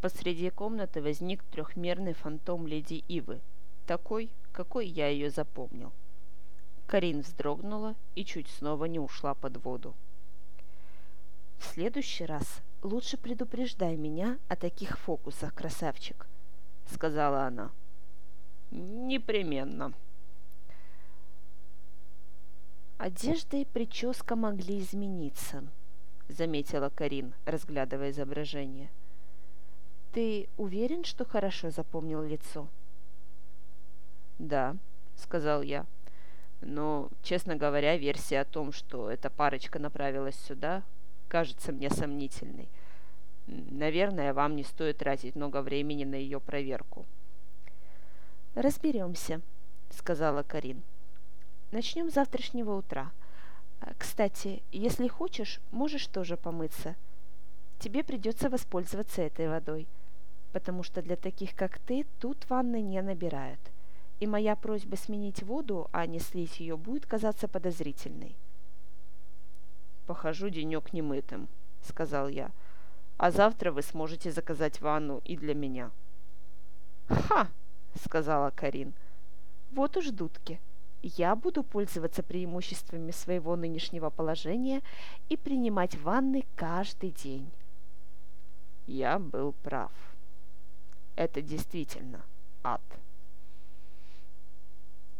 посреди комнаты возник трехмерный фантом леди Ивы, такой, какой я ее запомнил. Карин вздрогнула и чуть снова не ушла под воду. «В следующий раз лучше предупреждай меня о таких фокусах, красавчик», — сказала она. «Непременно». «Одежда и прическа могли измениться», — заметила Карин, разглядывая изображение. «Ты уверен, что хорошо запомнил лицо?» «Да», — сказал я. Но, честно говоря, версия о том, что эта парочка направилась сюда, кажется мне сомнительной. Наверное, вам не стоит тратить много времени на ее проверку. «Разберемся», — сказала Карин. «Начнем с завтрашнего утра. Кстати, если хочешь, можешь тоже помыться. Тебе придется воспользоваться этой водой, потому что для таких, как ты, тут ванны не набирают и моя просьба сменить воду, а не слить ее, будет казаться подозрительной. «Похожу денек немытым», — сказал я. «А завтра вы сможете заказать ванну и для меня». «Ха!» — сказала Карин. «Вот уж дудки. Я буду пользоваться преимуществами своего нынешнего положения и принимать ванны каждый день». Я был прав. Это действительно.